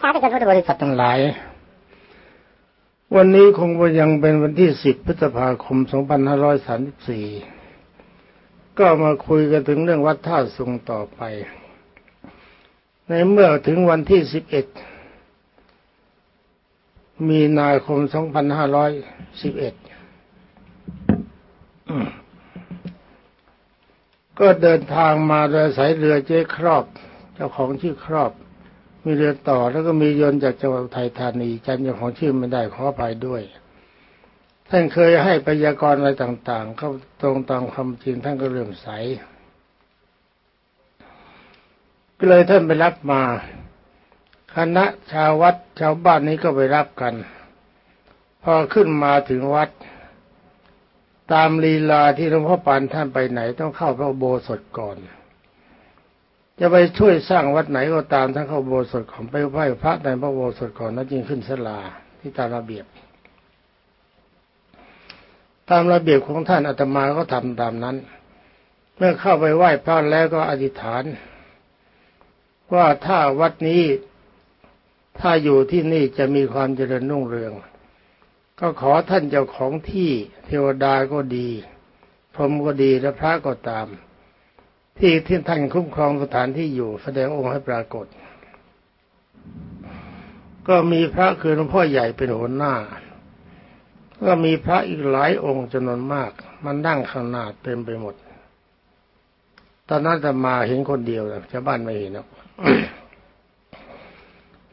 ท้าที่กันพุทธบริษัททั้งหลาย วันนี้คงยังเป็นวันที่ 10 พฤษภาคม 2534 ก็มาคุยกันถึงเรื่องวัดท่าสุงต่อไป ในเมื่อถึงวันที่ 11 มีนาคม 2511 ก็เดินทางมาโดยสายเรือเจ๊ครอบ เจ้าของชื่อครอบ มีเรือต่อแล้วก็มียนต์จากจังหวัดไทยธานีจำเจ้าของชื่อไม่ได้ขออภัยด้วย ท่านเคยให้พยากรณ์อะไรต่าง ๆ เข้าตรงตามความจริงท่านก็เริ่มใสก็เลยท่านไปรับมา คณะชาววัดชาวบ้านนี้ก็ไปรับกัน พอขึ้นมาถึงวัด ตามลีลาที่หลวงพ่อปานท่านไปไหน ต้องเข้าพระโบสถก่อน จะไปช่วยสร้างวัดไหนก็ตามทั้งเข้าโบสถ์ของไปไหว้พระในพระโบสถ์ก่อนนั้นจึงขึ้นศาลาที่ตามระเบียบ ตามระเบียบของท่านอาตมาก็ทำตามนั้น เมื่อเข้าไปไหว้พระแล้วก็อธิษฐาน ว่าถ้าวัดนี้ถ้าอยู่ที่นี่จะมีความเจริญรุ่งเรือง ก็ขอท่านเจ้าของที่เทวดาก็ดีพรหมก็ดีและพระก็ตาม ที่ที่ท่านคุ้มครองสถานที่อยู่ แสดงองค์ให้ปรากฏ ก็มีพระคือหลวงพ่อใหญ่เป็นหัวหน้า ก็มีพระอีกหลายองค์จำนวนมาก มันนั่งข้างหน้าเต็มไปหมด ตอนนั้นจะมาเห็นคนเดียวชาวบ้านไม่เห็นหรอก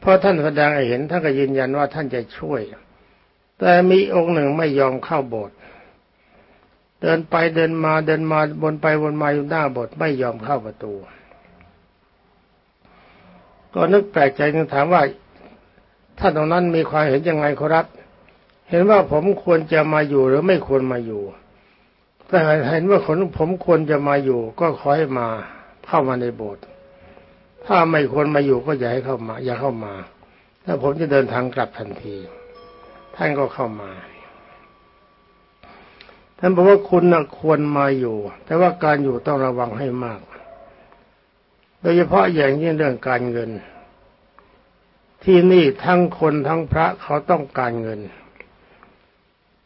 พอท่านแสดงให้เห็นท่านก็ยืนยันว่าท่านจะช่วย แต่มีองค์หนึ่งไม่ยอมเข้าโบสถ์ เดินไปเดินมาเดินมาบนไปวนมาอยู่หน้าโบสถ์ไม่ยอมเข้าประตู ก็นึกแปลกใจนึกถามว่าท่านตรงนั้นมีความเห็นยังไงครับ เห็นว่าผมควรจะมาอยู่หรือไม่ควรมาอยู่แต่เห็นว่าคนผมควรจะมาอยู่ ก็ขอให้มาเข้ามาในโบสถ์ถ้าไม่ควรมาอยู่ก็อย่าให้เข้ามา อย่าเข้ามา ถ้าผมจะเดินทางกลับทันที ท่านก็เข้ามา ท่านบอกว่าคุณนะควรมาอยู่ แต่ว่าการอยู่ต้องระวังให้มาก โดยเฉพาะอย่างยิ่งเรื่องการเงิน ที่นี่ทั้งคนทั้งพระเขาต้องการเงิน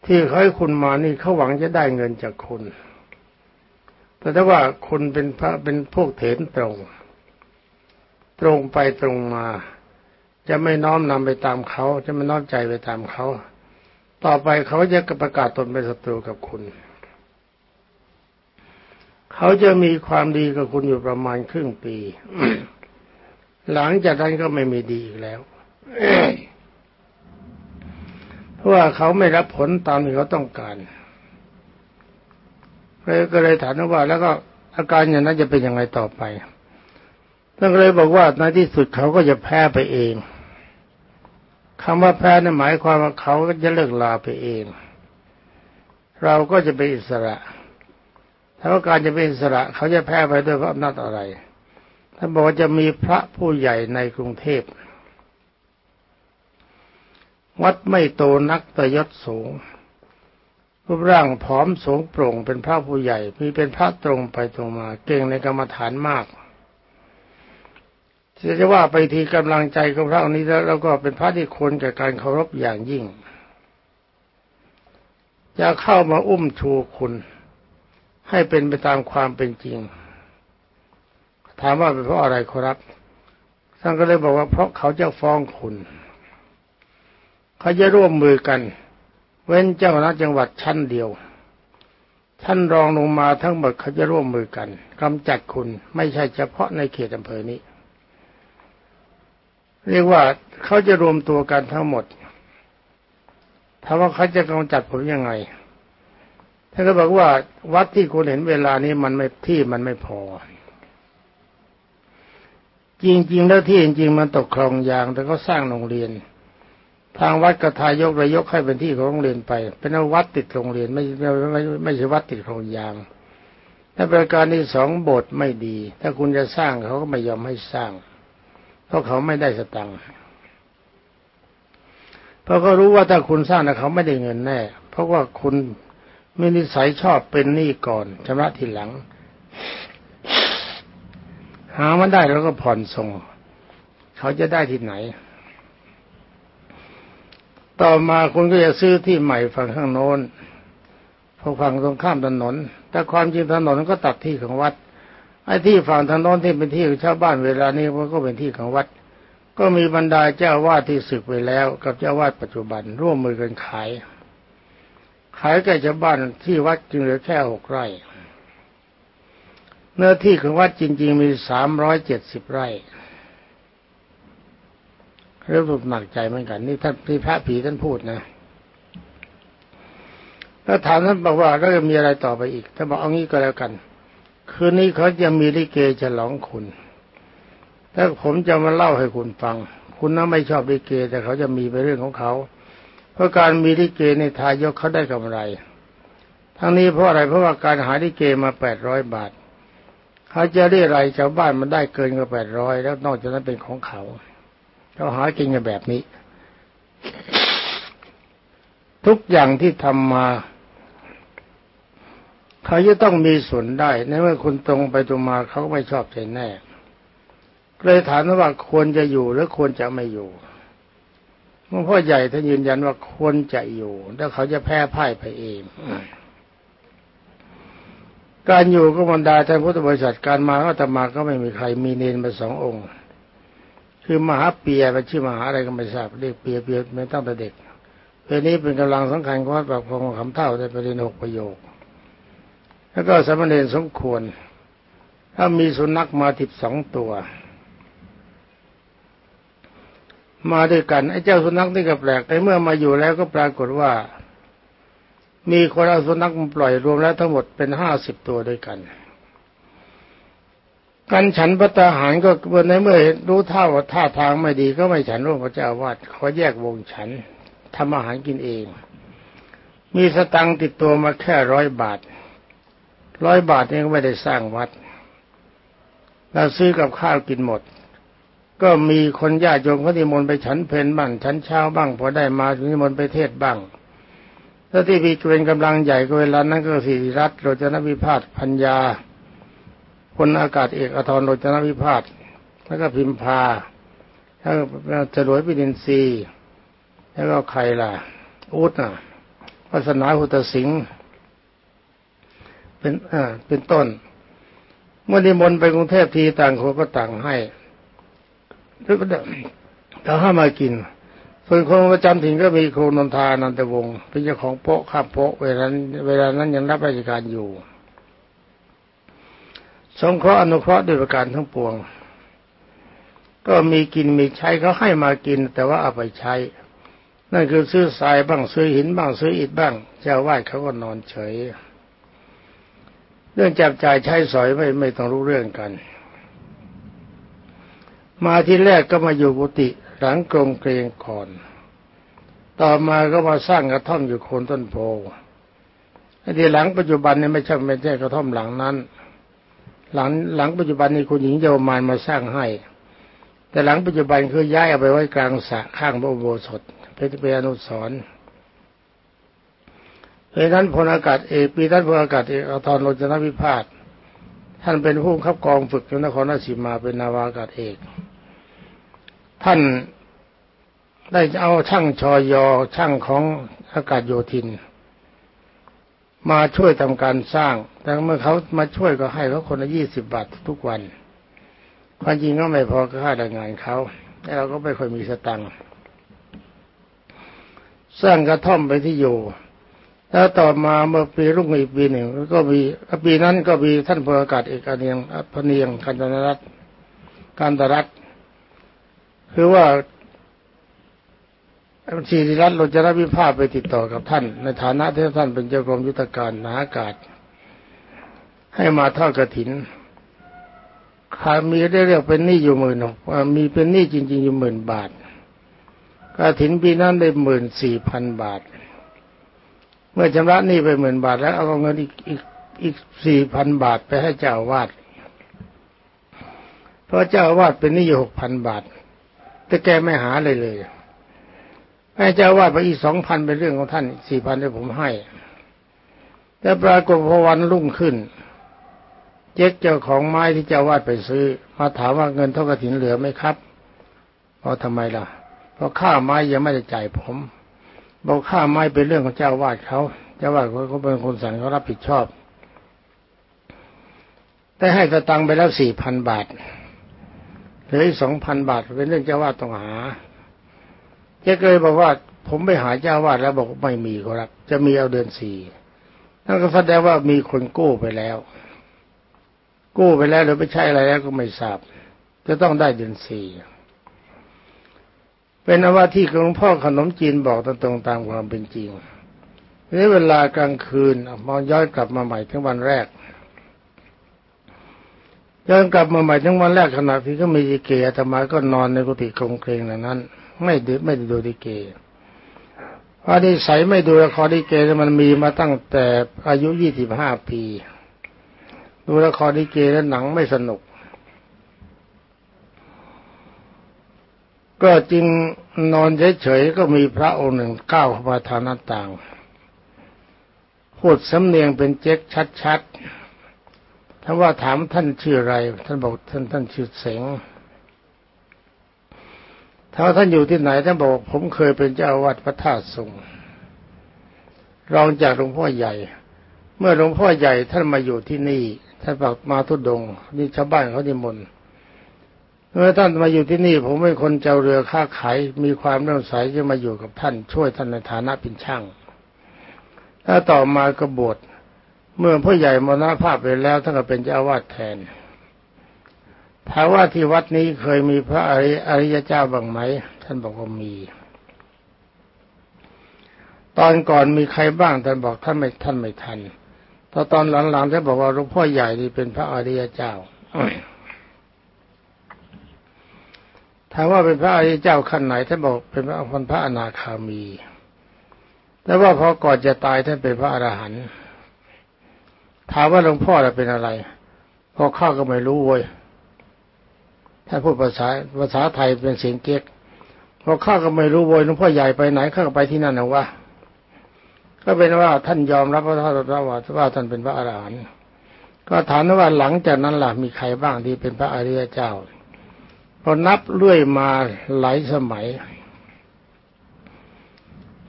ที่เขาให้คุณมานี่เขาหวังจะได้เงินจากคุณ แต่ถ้าว่าคุณเป็นพระเป็นพวกเถนตรง ตรงไปตรงมา จะไม่น้อมนำไปตามเขา จะไม่น้อมใจไปตามเขา ต่อไปเขาจะประกาศตนเป็นศัตรูกับคุณ เขาจะมีความดีกับคุณอยู่ประมาณครึ่งปี หลังจากนั้นก็ไม่มีดีอีกแล้ว เพราะว่าเขาไม่รับผลตามที่เขาต้องการเลยก็เลยถามว่า แล้วก็อาการอย่างนั้นจะเป็นยังไงต่อไปท่านก็เลยบอกว่าในที่สุดเขาก็จะแพ้ไปเอง คำว่าแพ้นั่นหมายความว่าเขาก็จะเลิกลาไปเอง เราก็จะเป็นอิสระถ้าว่าการจะเป็นอิสระ เขาจะแพ้ไปด้วยเพราะอำนาจอะไรท่านบอกว่าจะมีพระผู้ใหญ่ในกรุงเทพวัดไม่โตนักแต่ยศสูงรูปร่างผอมสูงโปร่งเป็นพระผู้ใหญ่ มีเป็นพระตรงไปตรงมา เก่งในกรรมฐานมาก จะว่าไปทีกำลังใจของพระองค์นี้แล้วเราก็เป็นพระที่ควรแก่การเคารพอย่างยิ่งจะเข้ามาอุ้มชูคุณ ให้เป็นไปตามความเป็นจริง ถามว่าเป็นเพราะอะไรครับท่านก็เลยบอกว่าเพราะเขาจะฟ้องคุณ เขาจะร่วมมือกัน เว้นเจ้าหน้าจังหวัดชั้นเดียว ท่านรองลงมาทั้งหมดเขาจะร่วมมือกันกำจัดคุณ ไม่ใช่เฉพาะในเขตอำเภอนี้ เรียกว่าเขาจะรวมตัวกันทั้งหมดถามว่าเขาจะกำจัดผมยังไงท่านก็บอกว่าวัดที่คุณเห็นเวลานี้มันไม่ที่มันไม่พอ จริงๆ แล้วที่จริงๆมันตกคลองยาง แต่เขาสร้างโรงเรียน ทางวัดกระทายกระยกให้เป็นที่ของโรงเรียนไป เป็นวัดติดโรงเรียนไม่ไม่ไม่ไม่ใช่วัดติดคลองยางถ้าประการที่สองโบสถ์ไม่ดี ถ้าคุณจะสร้างเขาก็ไม่ยอมให้สร้าง เพราะเขาไม่ได้สตังค์เพราะเขารู้ว่าถ้าคุณสร้างนะเขาไม่ได้เงินแน่ เพราะว่าคุณมีนิสัยชอบเป็นหนี้ก่อนชำระทีหลัง หามาได้แล้วก็ผ่อนส่ง เขาจะได้ที่ไหน ต่อมาคุณก็จะซื้อที่ใหม่ฝั่งข้างโน้นพอฝั่งตรงข้ามถนน แต่ความจริงถนนก็ตัดที่ของวัด ไอ้ที่ฝั่งถนนที่เป็นที่ของชาวบ้านเวลานี้มันก็เป็นที่ของวัด ก็มีบรรดาเจ้าวาดที่ศึกไปแล้ว กับเจ้าวาดปัจจุบันร่วมมือกันขาย ขายแก่ชาวบ้านที่วัดจึงเหลือแค่หกไร่เนื้อที่ของวัดจริง ๆ มีสามร้อยเจ็ดสิบไร่เริ่มหนักใจเหมือนกัน นี่ท่านที่พระผีท่านพูดนะแล้วถามท่านบอกว่าแล้วจะมีอะไรต่อไปอีกท่านบอกเอางี้ก็แล้วกัน คืนนี้เขาจะมีลิเกฉลองคุณถ้าผมจะมาเล่าให้คุณฟัง คุณน่าไม่ชอบลิเก แต่เขาจะมีไปเรื่องของเขา เพราะการมีลิเกในทายกเขาได้กำไร ทั้งนี้เพราะอะไรเพราะว่าการหาลิเกมาแปดร้อยบาท เขาจะเรียอะไรชาวบ้านมันได้เกินกว่าแปดร้อยแล้วนอกจากนั้นเป็นของเขา เขาหากินกันแบบนี้ ทุกอย่างที่ทำมา เขาจะต้องมีส่วนได้ในเมื่อคุณตรงไปตรงมาเขาไม่ชอบใจแน่เลยถามว่าควรจะอยู่หรือควรจะไม่อยู่หลวงพ่อใหญ่ท่านยืนยันว่าควรจะอยู่แล้วเขาจะแพ้พ่ายไปเอง การอยู่ก็บรรดาท่านพุทธบริษัทการมาก็ตมาก็ไม่มีใครมีเนนมาสององค์ คือมหาเปียเป็นชื่อมหาอะไรก็ไม่ทราบเรียกเปียเปียไม่ตั้งแต่เด็กเพลนี้เป็นกำลังสำคัญของวัดปากคลองคำเท่าในประเด็นหกประโยค แล้วก็สมณเณรสมควร ถ้ามีสุนัขมาติดสองตัว มาด้วยกันไอ้เจ้าสุนัขนี่ก็แปลกแต่เมื่อมาอยู่แล้วก็ปรากฏว่า มีคนเอาสุนัขมาปล่อยรวมแล้วทั้งหมดเป็นห้าสิบตัวด้วยกันการฉันพระตาหารก็เมื่อในเมื่อรู้ท่าว่าท่าทางไม่ดีก็ไม่ฉันร่วมพระเจ้าวาดขอแยกวงฉันทำอาหารกินเอง มีสตังติดตัวมาแค่ร้อยบาท ร้อยบาทนี่ก็ไม่ได้สร้างวัดเราซื้อกับข้าวกินหมด ก็มีคนญาติโยมเขานิมนต์ไปฉันเพนบ้างฉันเช้าบ้างพอได้มานิมนต์ไปเทศบ้างแล้วที่มีเป็นกำลังใหญ่ก็เวลานั้นก็สิริรัตน์โรจนวิพาทพัญญาพลอากาศเอกอทรโรจนวิพาทแล้วก็พิมพาแล้วจรวยปิดินทรีแล้วก็ใครล่ะอุตนะวาสนาหุตสิงห์ เป็นอ่าเป็นต้น เมื่อนิมนต์ไปกรุงเทพทีต่างคนก็ต่างให้แล้วก็เขาห้ามากินส่วนคนประจำถิ่นก็มีครูนนทานันตวงศ์เป็นเจ้าของโป๊ะข้าโป๊ะเวลานเวลานั้นยังรับราชการอยู่สงเคราะห์อนุเคราะห์ด้วยประการทั้งปวง ก็มีกินมีใช้เขาให้มากิน แต่ว่าเอาไปใช้ นั่นคือซื้อทรายบ้างซื้อหินบ้างซื้ออิฐบ้างเจ้าวาดเขาก็นอนเฉย เรื่องจับจ่ายใช้สอยไม่ไม่ต้องรู้เรื่องกัน มาที่แรกก็มาอยู่กุฏิหลังกรงเกรียงก่อน ต่อมาก็มาสร้างกระท่อมอยู่โคนต้นโพไอ้ที่หลังปัจจุบันนี่ไม่ใช่ไม่ใช่กระท่อมหลังนั้น หลังหลังปัจจุบันนี้คุณหญิงเยาวมานมาสร้างให้ แต่หลังปัจจุบันคือย้ายเอาไปไว้กลางสระข้างพระอุโบสถเพื่อเป็นอนุสรณ์ เพรานั้นพลอากาศเอกปีท่านพลอากาศเอกอทรโรจนวิพาทท่านเป็นผู้ขับกองฝึกอยู่นครราชสีมาเป็นนาวากาศเอก ท่านได้เอาช่างชอยอช่างของอากาศโยธิน มาช่วยทำการสร้าง แต่เมื่อเขามาช่วยก็ให้เขาคนละยี่สิบบาททุกวัน ความจริงก็ไม่พอค่าแรงงานเขาแต่เราก็ไม่ค่อยมีสตังค์สร้างกระท่อมไปที่อยู่ แล้วต่อมาเมื่อปีรุ่งอีกปีหนึ่งก็มีปีนั้นก็มีท่านพลอากาศเอกอเนียงพเนียงกันตนรัตการตรัตคือว่าชีริรัตน์เราจรับวิภาพไปติดต่อกับท่าน ในฐานะที่ท่านเป็นเจ้ากรมยุทธการนาอากาศ ให้มาทอดกระถินขามีได้เรียกเป็นหนี้อยู่หมื่นมีเป็นหนี้จริง ๆ อยู่หมื่นบาทกระถินปีนั้นได้หมื่นสี่พันบาท เมื่อชำระหนี้ไปหมื่นบาทแล้วเอาเงินอีกอีกอีกสี่พันบาทไปให้เจ้าวาดเพราะเจ้าวาดเป็นหนี้อยู่หกพันบาท แต่แกไม่หาเลยเลยให้เจ้าวาดไปอีกสองพันเป็นเรื่องของท่านสี่พันที่ผมให้แต่ปรากฏพอวันรุ่งขึ้น เจ๊กเจ้าของไม้ที่เจ้าวาดไปซื้อ มาถามว่าเงินเท่ากระถินเหลือไหมครับเพราะทำไมล่ะ เพราะค่าไม้ยังไม่ได้จ่ายผม บอกค่าไม้เป็นเรื่องของเจ้าวาดเขาเจ้าวาดเขาเป็นคนสั่งเขารับผิดชอบได้ให้สตังค์ไปแล้วสี่พันบาทเหลืออีกสองพันบาท เป็นเรื่องเจ้าวาดต้องหาเจ๊เคยบอกว่า ผมไปหาเจ้าวาดแล้วบอกไม่มีครับ จะมีเอาเดือนสี่นั่นก็แสดงว่ามีคนกู้ไปแล้ว กู้ไปแล้วหรือไม่ใช่อะไรแล้วก็ไม่ทราบจะต้องได้เดือนสี่ เป็นอว่าที่หลวงพ่อขนมจีนบอกตรงๆตามความเป็นจริงนี่เวลากลางคืนมองย้อนกลับมาใหม่ทั้งวันแรกย้อนกลับมาใหม่ทั้งวันแรกขณะที่ก็มีดิเกอาตมาก็นอนในกุฏิคงเครงนั้น ไม่ดืไม่ได้ดูดิเกพราะนิสัยไม่ดูละครดิเกมันมีมาตั้งแต่อายุยี่สิบห้าปี ดูละครดิเกแล้วหนังไม่สนุก ก็จริงนอนเฉยๆก็มีพระองค์หนึ่งก้าวเข้ามาทางหน้าต่าง พูดสำเนียงเป็นเจ๊กชัดๆถ้าว่าถามท่านชื่ออะไร ท่านบอกท่านท่านชื่อเสงถ้าท่านอยู่ที่ไหนท่านบอกผมเคยเป็นเจ้าวัดพระธาตุสงฆ์รองจากหลวงพ่อใหญ่ เมื่อหลวงพ่อใหญ่ท่านมาอยู่ที่นี่ ท่านบอกมาทุดงนี่ชาวบ้านเขาดิมน เมื่อท่านมาอยู่ที่นี่ ผมเป็นคนเจ้าเรือค้าขายมีความเลื่อมใสจะมาอยู่กับท่านช่วยท่านในฐานะเป็นช่างถ้าต่อมาก็บวชเมื่อผู้ใหญ่มรณภาพไปแล้วท่านก็เป็นเจ้าวาดแทนถามว่าที่วัดนี้เคยมีพระอริยเจ้าบ้างไหม ท่านบอกว่ามี ตอนก่อนมีใครบ้างท่านบอกท่านไม่ท่านไม่ทันตอตอนหลังๆท่านบอกว่าหลวงพ่อใหญ่นี่เป็นพระอริยเจ้า ถามว่าเป็นพระอริยเจ้าขั้นไหนท่านบอกเป็นพระคนพระอนาคามี แต่ว่าพอก่อนจะตายท่านเป็นพระอรหันต์ถามว่าหลวงพ่อจะเป็นอะไรพอข้าก็ไม่รู้เว้ยถ้านพูดภาษาภาษาไทยเป็นเสียงเก๊กพอข้าก็ไม่รู้เว้ยหลวงพ่อใหญ่ไปไหนข้าก็ไปที่นั่นนะวะก็เป็นว่าท่านยอมรับว่าท่านว่าท่านเป็นพระอรหันต์ก็ถามว่าหลังจากนั้นล่ะมีใครบ้างที่เป็นพระอริยเจ้า พอนับเรื่อยมาหลายสมัย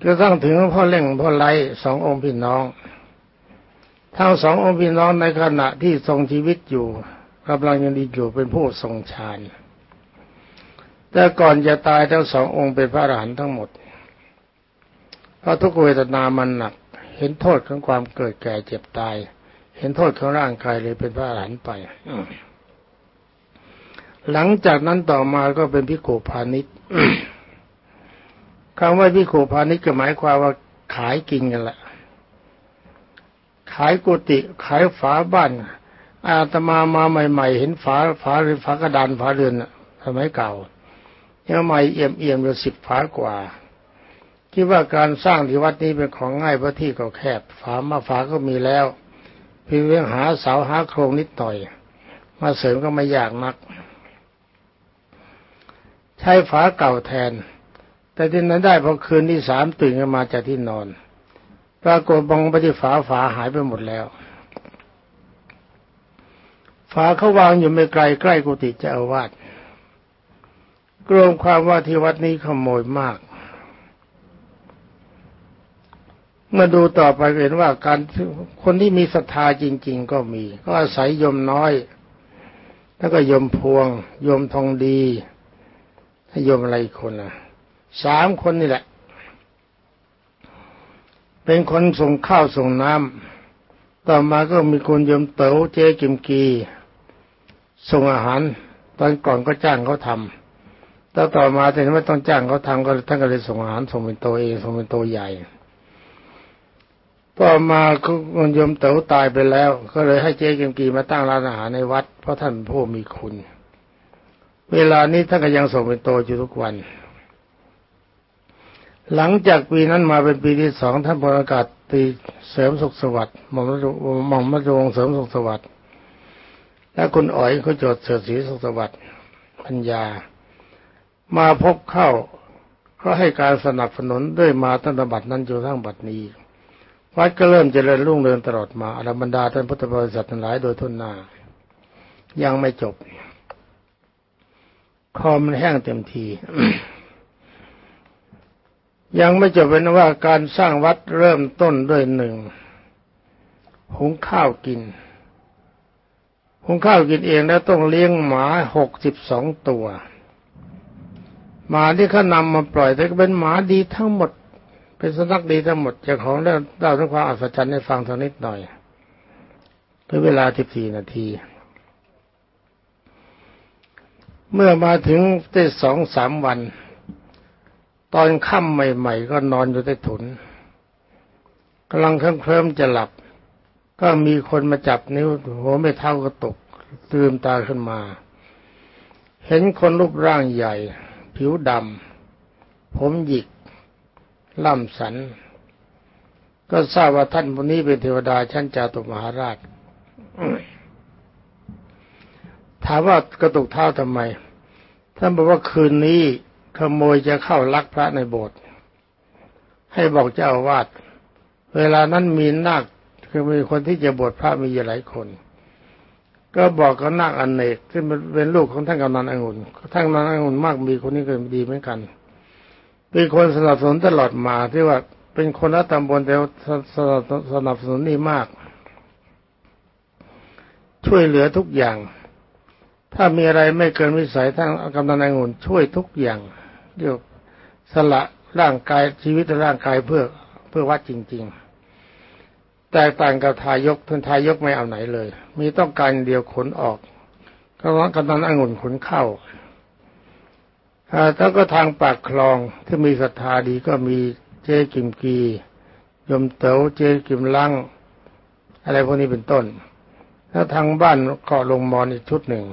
กระทั่งถึงพ่อเล่งพ่อไล่สององค์พี่น้อง ทั้งสององค์พี่น้องในขณะที่ทรงชีวิตอยู่กำลังยังดีอยู่เป็นผู้ทรงฌานแต่ก่อนจะตายทั้งสององค์เป็นพระอรหันต์ทั้งหมด เพราะทุกเวทนามันหนัก เห็นโทษของความเกิดแก่เจ็บตาย เห็นโทษของร่างกายเลยเป็นพระอรหันต์ไป หลังจากนั้นต่อมาก็เป็นพิโกพาณิชย์คำว่าพิโกพาณิชย์ก็หมายความว่าขายกินกันแหละ ขายกุฏิขายฝาบ้าน อาตมามาใหม่ ๆ เห็นฝาฝาหรือฝากระดานฝาเรือนสมัยเก่ายังใหม่เอี่ยมเอี่ยมอยู่สิบฝากว่าคิดว่าการสร้างที่วัดนี้เป็นของง่ายเพราะที่ก็แคบ ฝามาฝาก็มีแล้วเพียงหาเสาหาโครงนิดหน่อย มาเสริมก็ไม่ยากนัก ใช้ฝาเก่าแทน แต่ที่นั้นได้พอคืนที่สามตื่นขึ้นมาจากที่นอน ปรากฏมองไปที่ฝาฝาหายไปหมดแล้ว ฝาเขาวางอยู่ไม่ไกลใกล้กุฏิเจ้าอาวาสกรวมความว่าที่วัดนี้ขโมยมาก เมื่อดูต่อไปเห็นว่าการคนที่มีศรัทธาจริง ๆ ก็มี ก็อาศัยยมน้อย แล้วก็ยมพวง ยมทองดี ยมอะไรคนอะสามคนนี่แหละ เป็นคนส่งข้าวส่งน้ำต่อมาก็มีคนยมเต๋อเจ๊กิมกี ส่งอาหาร ตอนก่อนก็จ้างเขาทำแต่ต่อมาแต่ไม่ต้องจ้างเขาทำก็ท่านก็เลยส่งอาหารส่งเป็นตัวเองส่งเป็นตัวใหญ่ต่อมาคุณยมเต๋อตายไปแล้ว ก็เลยให้เจ๊กิมกีมาตั้งร้านอาหารในวัด เพราะท่านผู้มีคุณ เวลานี้ท่านก็ยังส่งเป็นโตอยู่ทุกวัน หลังจากปีนั้นมาเป็นปีที่สองท่านพลอากาศตีเสริมสุขสวัสดิ์หม่อมหม่อมมัจวงเสริมสุขสวัสดิ์และคุณอ๋อยเขาจดเสรีสุขสวัสดิ์ปัญญา มาพบเข้าก็ให้การสนับสนุนด้วยมาตั้งแต่บัดนั้นจนทั้งบัดนี้ วัดก็เริ่มเจริญรุ่งเรืองตลอดมาอรบรรดาท่านพุทธบริษัททั้งหลายโดยทุนหน้า ยังไม่จบ คอมันแห้งเต็มที ยังไม่จบเป็นว่าการสร้างวัดเริ่มต้นด้วยหนึ่งหุงข้าวกินหุงข้าวกินเองแล้วต้องเลี้ยงหมาหกสิบสองตัวหมาที่เขานำมาปล่อยแต่ก็เป็นหมาดีทั้งหมด เป็นสุนัขดีทั้งหมดเจ้าของเล่าเล่าถึงความอัศจรรย์ให้ฟังสักนิดหน่อยคือเวลาสิบสี่นาที เมื่อมาถึงได้สองสามวัน ตอนค่ำใหม่ๆ ก็นอนอยู่ใต้ถุนกำลังเคลิ้มจะหลับ ก็มีคนมาจับนิ้วหัวไม่เท่าก็ตกตื่นตาขึ้นมา เห็นคนรูปร่างใหญ่ ผิวดำผมหยิก ล่ำสัน ก็ทราบว่าท่านคนนี้เป็นเทวดาชั้นจาตุมหาราช ถามว่ากระตุกเท้าทำไม ท่านบอกว่าคืนนี้ขโมยจะเข้าลักพระในโบสถ์ให้บอกเจ้าอาวาสเวลานั้นมีนาคคือมีคนที่จะบวชพระมีหลายคน ก็บอกกับนาคอเนกซึ่งเป็นลูกของท่านกำนันองุ่นท่านกำนันองุ่นมากมีคนนี้ก็ดีเหมือนกันเป็นคนสนับสนุนตลอดมาที่ว่าเป็นคนรัฐตำบลแต่สนับสนุนนี่มาก ช่วยเหลือทุกอย่าง ถ้ามีอะไรไม่เกินวิสัยท่านกำนันองุ่นช่วยทุกอย่างเรียกสละร่างกายชีวิตร่างกายเพื่อเพื่อวัดจริง ๆ แตกต่างกับทายกท่านทายกไม่เอาไหนเลย มีต้องการเดียวขนออกก็ว่ากำนันองุ่นขนเข้าถ้าก็ทางปากคลองที่มีศรัทธาดีก็มีเจ๊กิมกียมเต๋อเจ๊กิมลังอะไรพวกนี้เป็นต้นแล้วทางบ้านก็ลงมอนอีกชุดหนึ่ง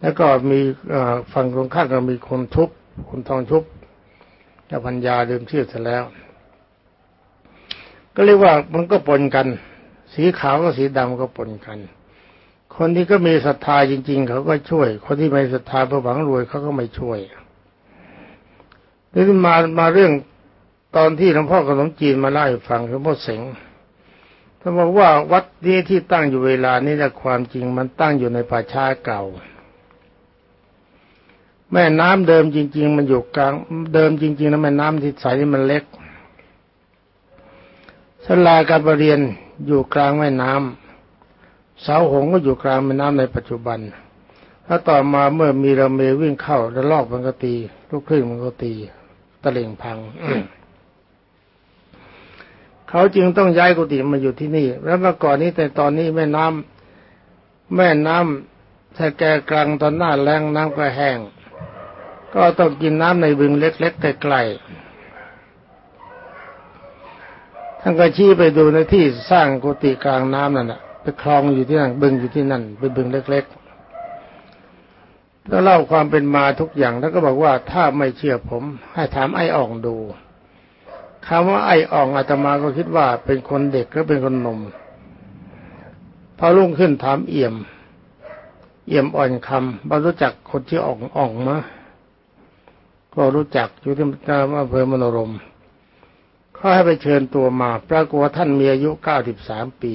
แล้วก็มีฝั่งตรงข้ามก็มีคนทุบคนทองทุบเจ้าพัญญาเดิมชื่อเสร็จแล้ว ก็เรียกว่ามันก็ปนกัน สีขาวกับสีดำก็ปนกัน คนที่ก็มีศรัทธาจริง ๆ เขาก็ช่วย คนที่ไม่ศรัทธาเพื่อหวังรวยเขาก็ไม่ช่วยนี่มามาเรื่องตอนที่หลวงพ่อขนมจีนมาเล่าให้ฟังคือพ่อเสงท่านบอกว่าวัดนี้ที่ตั้งอยู่เวลานี้นะความจริงมันตั้งอยู่ในป่าช้าเก่า แม่น้ำเดิมจริง ๆ มันอยู่กลาง เดิมจริงๆนะแม่น้ำที่ใสมันเล็กสลาการประเรียนอยู่กลางแม่น้ำเสาหงก็อยู่กลางแม่น้ำในปัจจุบันถ้าต่อมาเมื่อมีระเมวิ่งเข้าแล้วลอกมันก็ตีลูกครึ่งมันก็ตีตะเล่งพังเขาจึงต้องย้ายกุฏิมาอยู่ที่นี่ แล้วเมื่อก่อนนี้แต่ตอนนี้แม่น้ำแม่น้ำถ้าแกกลางตอนหน้าแรงน้ำก็แห้ง ก็ต้องกินน้ำในบึงเล็กๆใกลๆท่านก็ชี้ไปดูในที่สร้างกุฏิกลางน้ำนั่นแหะไปคลองอยู่ที่นั่นบึงอยู่ที่นั่นเป็นบึงเล็กๆแล้วเล่าความเป็นมาทุกอย่างแล้วก็บอกว่าถ้าไม่เชื่อผม ให้ถามไอ้อ่องดูคำว่าไอ้อ่องอาตมาก็คิดว่าเป็นคนเด็กหรือเป็นคนหนุ่มพอรุ่งขึ้นถามเอี่ยม เอี่ยมอ่อนคำบ่รู้จักคนที่อ่องอ่องมะ ก็รู้จักอยู่ที่อำเภอมโนรมเขาให้ไปเชิญตัวมา ปรากฏว่าท่านมีอายุเก้าสิบสามปี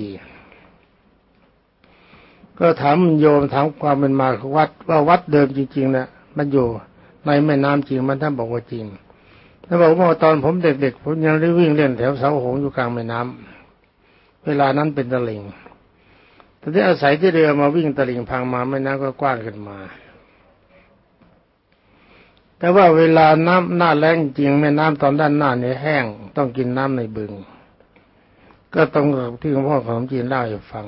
ก็ถามโยมถามความเป็นมาของวัดว่าวัดเดิมจริงๆนะมันอยู่ในแม่น้ำจริงมันท่านบอกว่าจริงแล้วบอกว่าตอนผมเด็กๆผมยังได้วิ่งเล่นแถวเสาหงอยู่กลางแม่น้ำเวลานั้นเป็นตะลิงแต่ที่อาศัยที่เรือมาวิ่งตะลิงพังมาแม่น้ำก็กว้างขึ้นมา แต่ว่าเวลาน้ำหน้าแรงจริงแม่น้ำตอนด้านหน้าเนี่ยแห้ง ต้องกินน้ำในบึง ก็ต้องที่หลวงพ่อของจีนเล่าให้ฟัง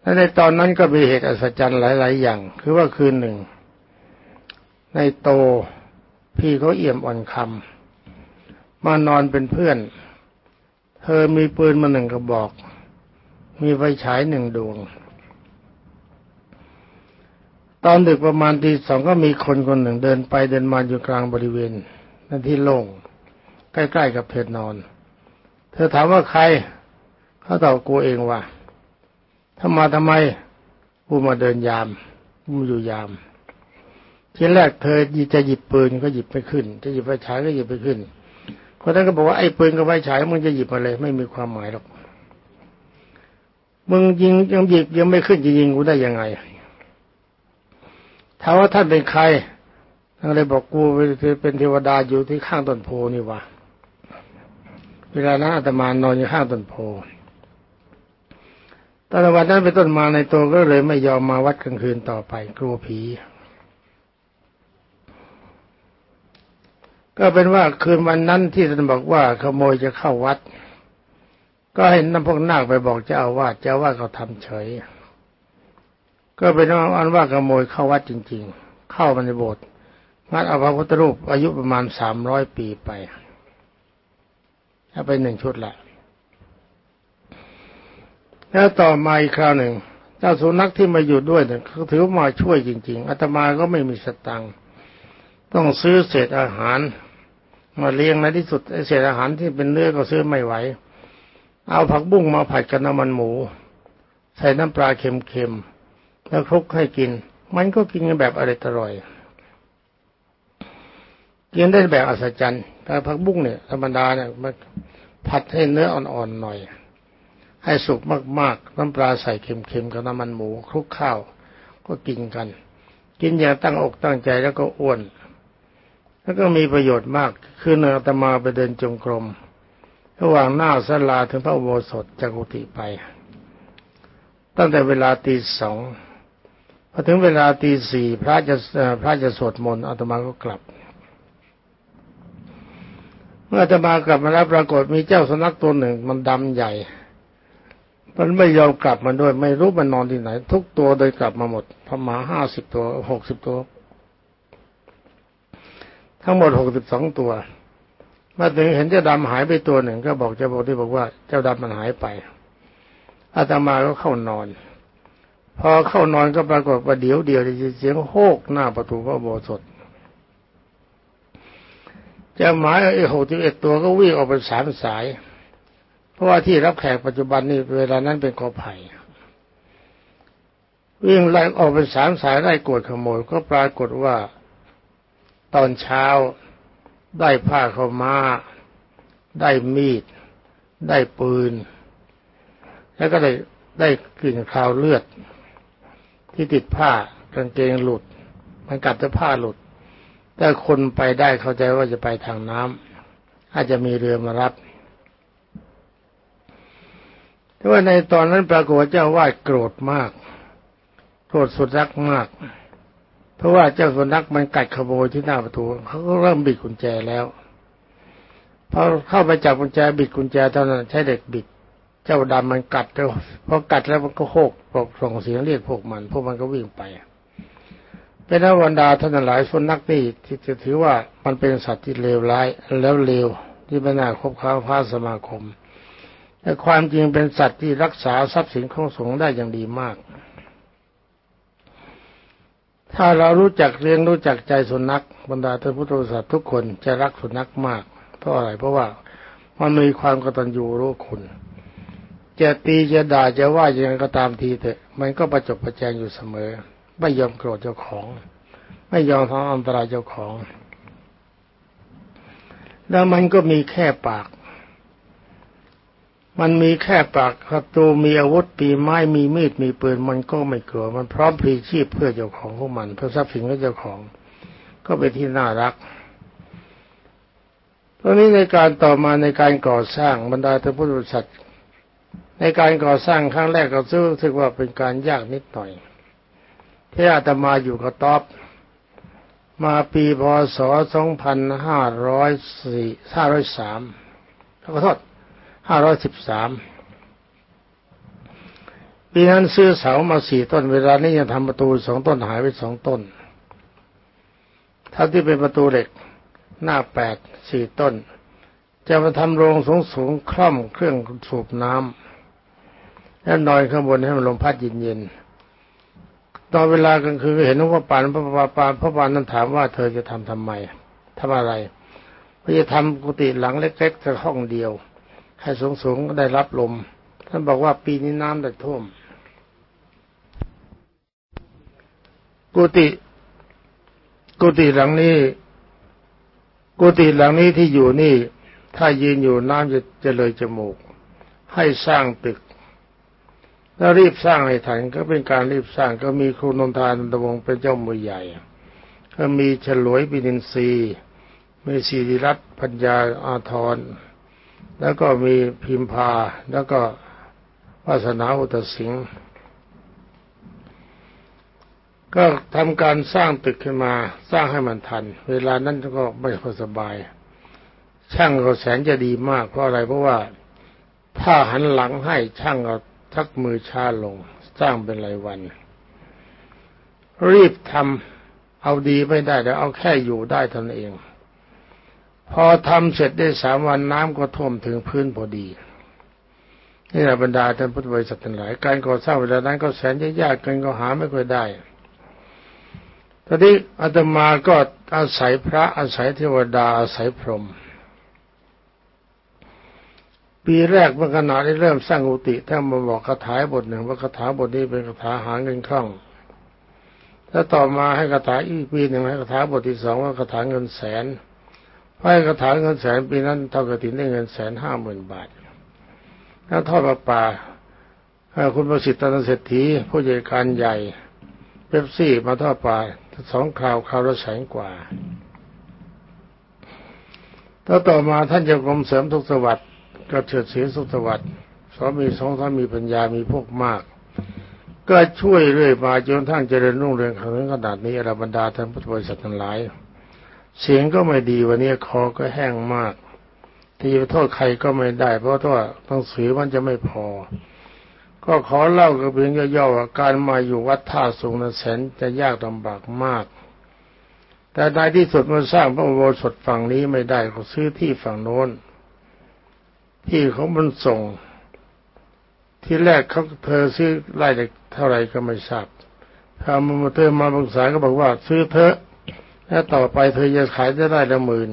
และในตอนนั้นก็มีเหตุอัศจรรย์หลาย ๆ อย่าง คือว่าคืนหนึ่ง ในโตพี่เขาเอี่ยมอ่อนคำมานอนเป็นเพื่อน เธอมีปืนมาหนึ่งกระบอก มีไฟฉายหนึ่งดวง ตอนดึกประมาณตีสองก็มีคนคนหนึ่งเดินไปเดินมาอยู่กลางบริเวณนั่นที่โล่งใกล้ๆกับเพดนอน เธอถามว่าใครเขาตอบกูเองว่าถ้ามาทำไมกูมาเดินยามกูอยู่ยาม ทีแรกเธอจะหยิบปืนก็หยิบไม่ขึ้น จะหยิบไฟฉายก็หยิบไม่ขึ้นคนนั้นก็บอกว่าไอ้ปืนกับไฟฉายมึงจะหยิบมาเลยไม่มีความหมายหรอกมึงยิงยังหยิบยังไม่ขึ้นจะยิงกูได้ยังไง ถามว่าท่านเป็นใครท่านเลยบอกกูเป็นเทวดาอยู่ที่ข้างต้นโพนี่วะเวลานั้นอาตมานอนอยู่ข้างต้นโพตอนวันนั้นเป็นต้นมาในตัวก็เลยไม่ยอมมาวัดกลางคืนต่อไปกลัวผี ก็เป็นว่าคืนวันนั้นที่ท่านบอกว่าขโมยจะเข้าวัด ก็เห็นน้ำพวกนาคไปบอกเจ้าอาวาสเจ้าอาวาสเขาทำเฉย ก็เป็นอันว่าขโมยเข้าวัดจริง ๆ เข้ามาในโบสถ์งัดเอาพระพุทธรูปอายุประมาณสามร้อยปีไปถ้าไปหนึ่งชุดละแล้วต่อมาอีกคราวหนึ่งเจ้าสุนัขที่มาอยู่ด้วยเนี่ยเขาถือมาช่วยจริง ๆอาตมาก็ไม่มีสตังค์ต้องซื้อเศษอาหาร มาเลี้ยงในที่สุดเศษอาหารที่เป็นเนื้อก็ซื้อไม่ไหว เอาผักบุ้งมาผัดกับน้ำมันหมู ใส่น้ำปลาเค็มๆ แล้วคลุกให้กิน มันก็กินกันแบบอร่อยกินได้แบบอัศจรรย์แต่ผักบุ้งเนี่ยธรรมดาเนี่ยมันผัดให้เนื้ออ่อนๆหน่อย ให้สุกมากๆ น้ำปลาใส่เค็มๆกับน้ำมันหมูคลุกข้าว ก็กินกัน กินอย่างตั้งอกตั้งใจแล้วก็อ้วน แล้วก็มีประโยชน์มาก คือเนื้อตมาไปเดินจงกรม ระหว่างหน้าสลาถึงพระอุโบสถจากกุฏิไป ตั้งแต่เวลาตีสอง อถึงเวลาตีสี่พระจะพระจะสวดมนต์อาตมาก็กลับ เมื่อจะมากลับมาแล้วปรากฏมีเจ้าสุนัขตัวหนึ่ง มันดำใหญ่ มันไม่ยอมกลับมาด้วย ไม่รู้มันนอนที่ไหน ทุกตัวโดยกลับมาหมดพหมาห้าสิบตัวหกสิบตัว ทั้งหมดหกสิบสองตัวมาถึงเห็นเจ้าดำหายไปตัวหนึ่ง ก็บอกเจ้าบอกที่บอกว่า เจ้าดำมันหายไปอาตมาก็เข้านอน พอเข้านอนก็ปรากฏว่าเดี๋ยวเดียวได้ยินเสียงโฮกหน้าประตูพระโบสถจะหมายไอ้หกสิบเอ็ดตัวก็วิ่งออกเป็นสามสาย เพราะว่าที่รับแขกปัจจุบันนี่เวลานั้นเป็นกอไผ่วิ่งไล่ออกเป็นสามสายไล่กวดขโมยก็ปรากฏว่าตอนเช้าได้ผ้าเข้ามาได้มีด ได้ปืน แล้วก็ได้ได้กลิ่นคราวเลือด ที่ติดผ้ากางเกงหลุด มันกัดจะผ้าหลุดถ้าคนไปได้เข้าใจว่าจะไปทางน้ำอาจจะมีเรือมารับแต่ว่าในตอนนั้นปรากฏเจ้าวาดโกรธมากโกรธสุดรักมาก เพราะว่าเจ้าสุนัขมันกัดขโมยที่หน้าประตูเขาก็เริ่มบิดกุญแจแล้วพอเข้าไปจับกุญแจบิดกุญแจเท่านั้นใช้เด็กบิด เจ้าดำมันกัดแล้วพอกัดแล้วมันก็โคกส่งเสียงเรียกพวกมัน พวกมันก็วิ่งไป เป็นอวันดาท่านหลายสุนัขนี่ที่จะถือว่ามันเป็นสัตว์ที่เลวร้ายแล้วเลวที่ไม่น่าคบค้าพาสมาคม แต่ความจริงเป็นสัตว์ที่รักษาทรัพย์สินของสงฆ์ได้อย่างดีมาก ถ้าเรารู้จักเลี้ยงรู้จักใจสุนัขบรรดาท่านพุทธศาสทุกคนจะรักสุนัขมากเพราะอะไรเพราะว่ามันมีความกตัญญูรู้คุณ จะตีจะด่าจะว่ายังไงก็ตามทีเถอะ มันก็ประจบประแจงอยู่เสมอ ไม่ยอมโกรธเจ้าของ ไม่ยอมทำอันตรายเจ้าของ แล้วมันก็มีแค่ปาก มันมีแค่ปากศัตรูมีอาวุธปีไม้มีมีดมีปืน มันก็ไม่กลัว มันพร้อมพลีชีพเพื่อเจ้าของของมัน เพื่อทรัพย์สินของเจ้าของ ก็เป็นที่น่ารักตอนนี้ในการต่อมาในการก่อสร้างบรรดาท่านผู้บริษัท ในการก่อสร้างครั้งแรกก็รู้สึกว่าเป็นการยากนิดหน่อยที่อาตมาอยู่กับต๊อบมาปีพศสองพันห้าร้อยสี่ห้าร้อยสามขอโทษห้าร้อยสิบสามปีนั้นซื้อเสามาสี่ต้น เวลานี้ยังทำประตูสองต้นหายไปสองต้นถ้าที่เป็นประตูเหล็กหน้าแปดสี่ต้น จะมาทำโรงสูงสูงคล่อมเครื่องสูบน้ำ แล้วนอนข้างบนให้มันลมพัดเย็นๆตอนเวลากลางคืนเห็นหลวงพ่อปานพระปาปานพระปานนั้นถามว่าเธอจะทำทำไมทำอะไรเพื่อจะทำกุฏิหลังเล็กๆแต่ห้องเดียว ให้สูงๆได้รับลม ท่านบอกว่าปีนี้น้ำได้ท่วม กุฏิกุฏิหลังนี้ กุฏิหลังนี้ที่อยู่นี่ ถ้ายืนอยู่น้ำจะจะเลยจมูก ให้สร้างตึก แล้วรีบสร้างให้ทันก็เป็นการรีบสร้างก็มีครูนนทานนตวงเป็นเจ้ามือใหญ่ ก็มีฉลวยปินินทรีย์มีศิริรัตน์ปัญญาอาทร แล้วก็มีพิมพา แล้วก็วาสนาอุตสิงห์ก็ทำการสร้างตึกขึ้นมาสร้างให้มันทัน เวลานั้นก็ไม่ค่อยสบาย ช่างก็แสนจะดีมากเพราะอะไรเพราะว่าถ้าหันหลังให้ช่างก็ ทักมือช้าลง สร้างเป็นรายวัน รีบทำเอาดีไม่ได้แต่เอาแค่อยู่ได้ตนเอง พอทำเสร็จได้สามวันน้ำก็ท่วมถึงพื้นพอดีนี่แหละบรรดาท่านพุทธบริษัททั้งหลาย การก่อสร้างเวลานั้นก็แสนจะยากเกินก็หาไม่ค่อยได้ตอนนี้อาตมาก็อาศัยพระอาศัยเทวดาอาศัยพรหม ปีแรกเมื่อขณะได้เริ่มสร้างอุติท่านมาบอกคาถาบทหนึ่งว่าคาถาบทนี้เป็นคาถาหาเงินคล่องแล้วต่อมาให้คาถาอีกปีหนึ่งให้คาถาบทที่สองว่าคาถาเงินแสนให้คาถาเงินแสนปีนั้นเท่ากับถินได้เงินแสนห้าหมื่นบาทแล้วทอดประปาคุณประสิทธิ์ตันเศรษฐีผู้จัดการใหญ่เป๊ปซี่มาทอดปลาสองคราวคราวละแสนกว่าถ้าต่อมาท่านจะกรมเสริมทุกสวัสดิ์ ก็เฉิดเสียสุขสวัสดิ์สามีสองสามีปัญญามีพวกมาก ก็ช่วยเรื่อยมาจนทั้งเจริญรุ่งเรืองถึงขนาดนี้อรบรรดาท่านพุทธบริษัททั้งหลาย เสียงก็ไม่ดีวันนี้คอก็แห้งมาก ที่จะโทษใครก็ไม่ได้ เพราะว่าต้องสือมันจะไม่พอ ก็ขอเล่ากับเพียงย่อๆว่าการมาอยู่วัดท่าสูงนั้นแสนจะยากลำบากมากแต่ในที่สุดมาสร้างพระอุโบสถฝั่งนี้ไม่ได้ก็ซื้อที่ฝั่งโน้น ที่เขามันส่ง ที่แรกเขาเธอซื้อไร่เท่าไรก็ไม่ทราบพอมาเธอมาปรึกษาก็บอกว่าซื้อเถอะแล้วต่อไปเธอจะขายได้ได้ละหมื่น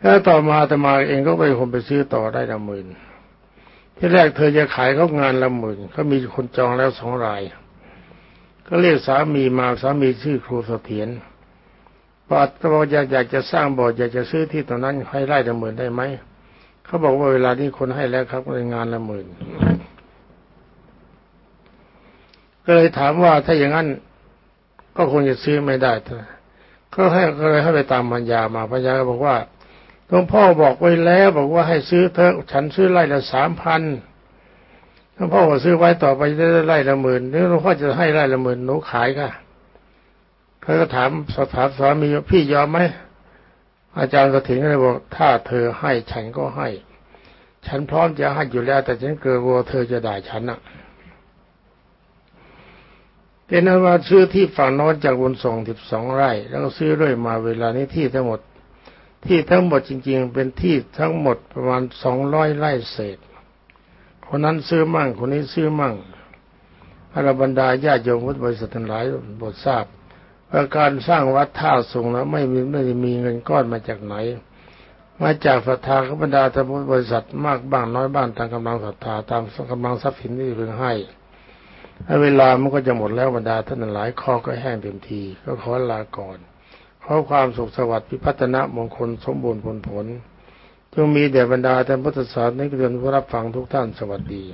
แล้วต่อมาแตมาเองก็ไปคนไปซื้อต่อได้ละหมื่นที่แรกเธอจะขายเขางานละหมื่นเขามีคนจองแล้วสองราย ก็เรียกสามีมาสามีชื่อครูเสถียร ปอดบอกอยากอยากจะสร้างโบสถ์อยากจะซื้อที่ตรงนั้นให้ไร่ละหมื่นได้ไหมเขาบอกว่าเวลานี้คนให้แล้วครับในงานละหมื่นก็เลยถามว่าถ้าอย่างนั้นก็คงจะซื้อไม่ได้ก็ให้ก็เลยให้ไปตามปัญญามาปัญญาก็บอกว่าหลวงพ่อบอกไว้แล้วบอกว่าให้ซื้อเถอะฉันซื้อไร่ละสามพันหลวงพ่อบอกซื้อไว้ต่อไปได้ไร่ละหมื่นนี่หลวงพ่อจะให้ไร่ละหมื่นหนูขายค่ะ เขาก็ถามสถาสามีพี่ยอมไหมอาจารย์กระถิ่นก็เลยบอกถ้าเธอให้ฉันก็ให้ ฉันพร้อมจะให้อยู่แล้ว แต่ฉันเกลัวเธอจะด่าฉันอะเป็นนั้นว่าซื้อที่ฝั่งโน้นจากบนส่งสิบสองไร่ แล้วก็ซื้อเรื่อยมาเวลานี้ที่ทั้งหมด ที่ทั้งหมดจริง ๆ เป็นที่ทั้งหมดประมาณสองร้อยไร่เศษ คนนั้นซื้อมั่งคนนี้ซื้อมั่งอรบรรดาญาโยมพุทธบริษัททั้งหลายบททราบ การสร้างวัดท่าสูงแล้วไม่มีไม่ได้มีเงินก้อนมาจากไหน มาจากศรัทธาขบรรดาท่านพุทธบริษัทมากบ้างน้อยบ้างตามกำลังศรัทธาตามกำลังทรัพย์สินที่เพิ่งให้เวลามันก็จะหมดแล้วบรรดาท่านหลายคอก็แห้งเต็มที ก็ขอลาก่อนขอความสุขสวัสดิ์พิพัฒนมงคลสมบูรณ์ผลผลจงมีแด่บรรดาท่านพุทธศาสนิกชนผู้รับฟังทุกท่านสวัสดี